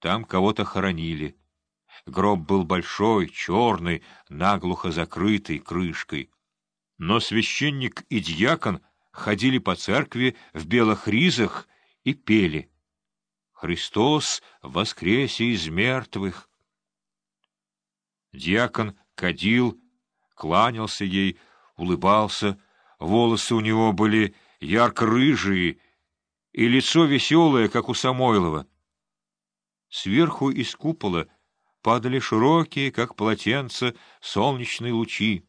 Там кого-то хоронили. Гроб был большой, черный, наглухо закрытый крышкой. Но священник и дьякон ходили по церкви в белых ризах и пели «Христос воскресе из мертвых». Дьякон кадил, кланялся ей, улыбался, волосы у него были ярко-рыжие, и лицо веселое, как у Самойлова. Сверху из купола падали широкие, как полотенца, солнечные лучи.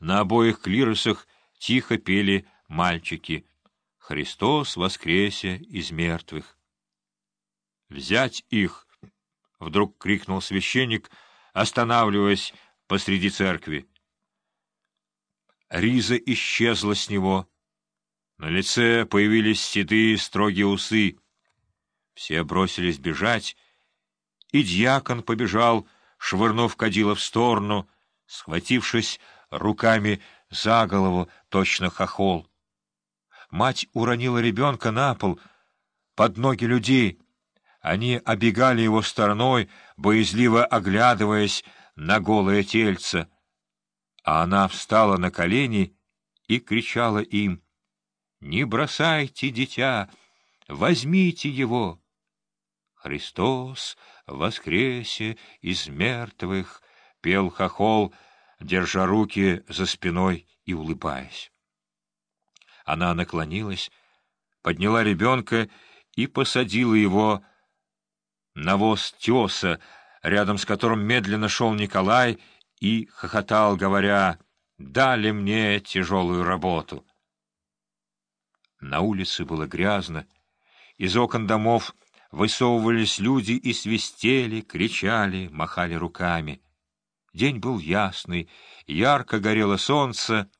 На обоих клиросах тихо пели мальчики «Христос воскресе из мертвых». «Взять их!» — вдруг крикнул священник, останавливаясь посреди церкви. Риза исчезла с него. На лице появились седые строгие усы. Все бросились бежать, и дьякон побежал, швырнув кадила в сторону, схватившись руками за голову, точно хохол. Мать уронила ребенка на пол, под ноги людей. Они обегали его стороной, боязливо оглядываясь на голое тельце. А она встала на колени и кричала им, «Не бросайте дитя, возьмите его!» «Христос воскресе из мертвых!» — пел хохол, держа руки за спиной и улыбаясь. Она наклонилась, подняла ребенка и посадила его на воз теса, рядом с которым медленно шел Николай и хохотал, говоря «Дали мне тяжелую работу». На улице было грязно, из окон домов Высовывались люди и свистели, кричали, махали руками. День был ясный, ярко горело солнце,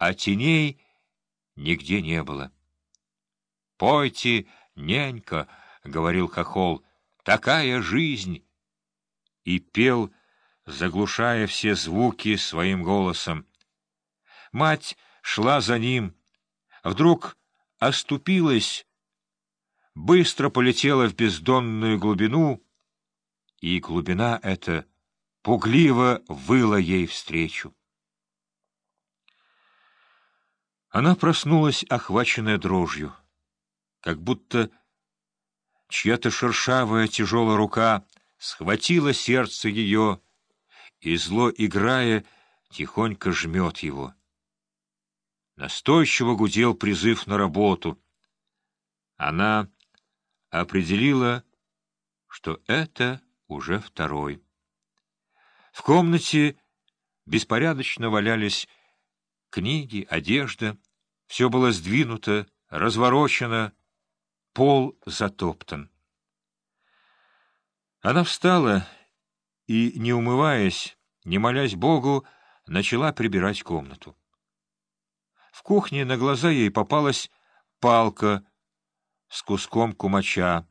а теней нигде не было. — Пойте, нянька, — говорил Хохол, — такая жизнь! И пел, заглушая все звуки своим голосом. Мать шла за ним, вдруг оступилась, быстро полетела в бездонную глубину, и глубина эта пугливо выла ей встречу. Она проснулась, охваченная дрожью, как будто чья-то шершавая тяжелая рука схватила сердце ее и, зло играя, тихонько жмет его. Настойчиво гудел призыв на работу. Она определила, что это уже второй. В комнате беспорядочно валялись книги, одежда, все было сдвинуто, разворочено, пол затоптан. Она встала и, не умываясь, не молясь Богу, начала прибирать комнату. В кухне на глаза ей попалась палка с куском кумача.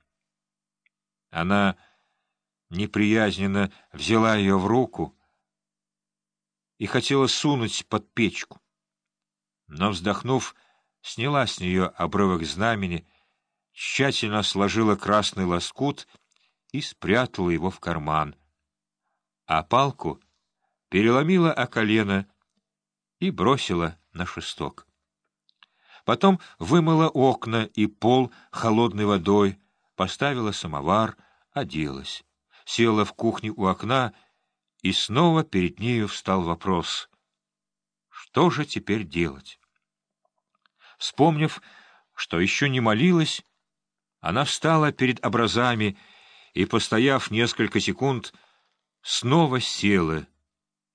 Она неприязненно взяла ее в руку и хотела сунуть под печку. Но, вздохнув, сняла с нее обрывок знамени, тщательно сложила красный лоскут и спрятала его в карман, а палку переломила о колено и бросила на шесток. Потом вымыла окна и пол холодной водой, поставила самовар, оделась, села в кухне у окна, и снова перед нею встал вопрос. Что же теперь делать? Вспомнив, что еще не молилась, она встала перед образами и, постояв несколько секунд, снова села.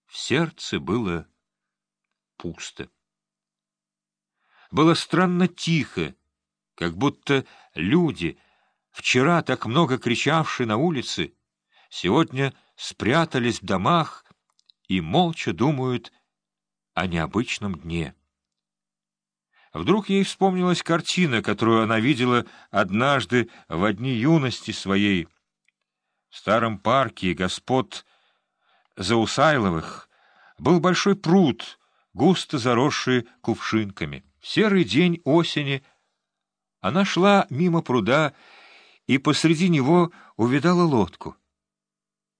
В сердце было пусто. Было странно тихо, как будто люди, вчера так много кричавшие на улице, сегодня спрятались в домах и молча думают о необычном дне. Вдруг ей вспомнилась картина, которую она видела однажды в дни юности своей. В старом парке господ Заусайловых был большой пруд, густо заросший кувшинками. В серый день осени она шла мимо пруда и посреди него увидала лодку.